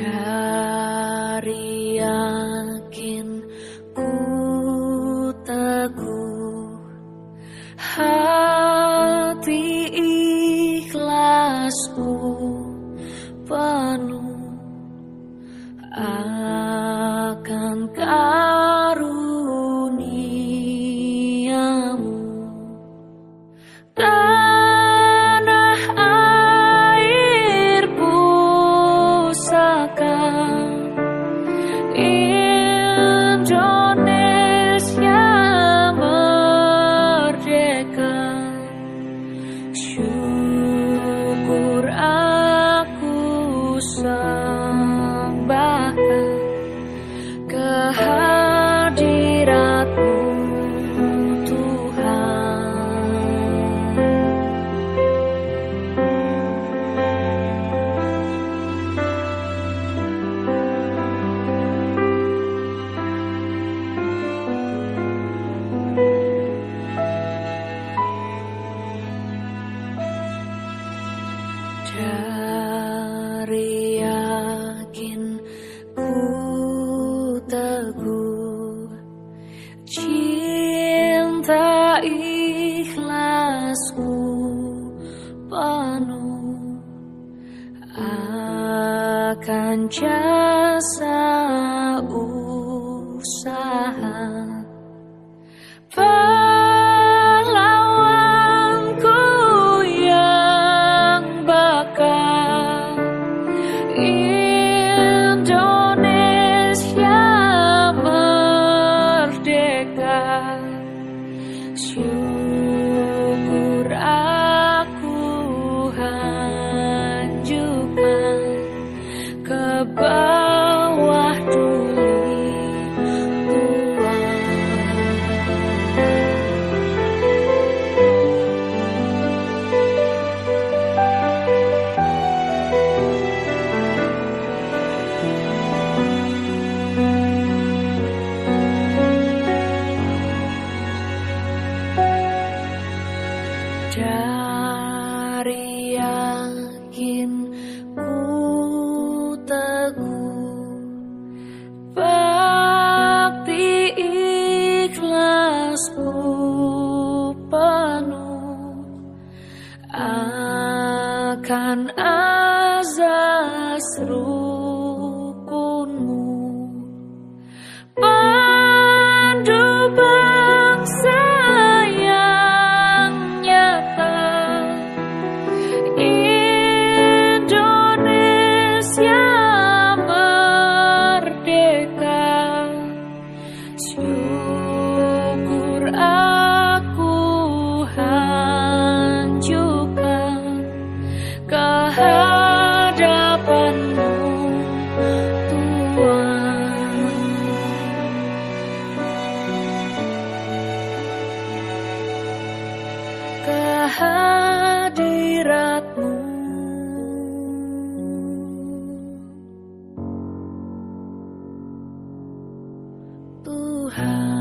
Dari yakin ku teguh. Hati ikhlasku penuh. Akan karuniamu. Tanah Cinta ikhlasku penuh. Akan jasa usaha Dari yakin ku teguh Bakti ikhlasku penuh Akan azas ruh how.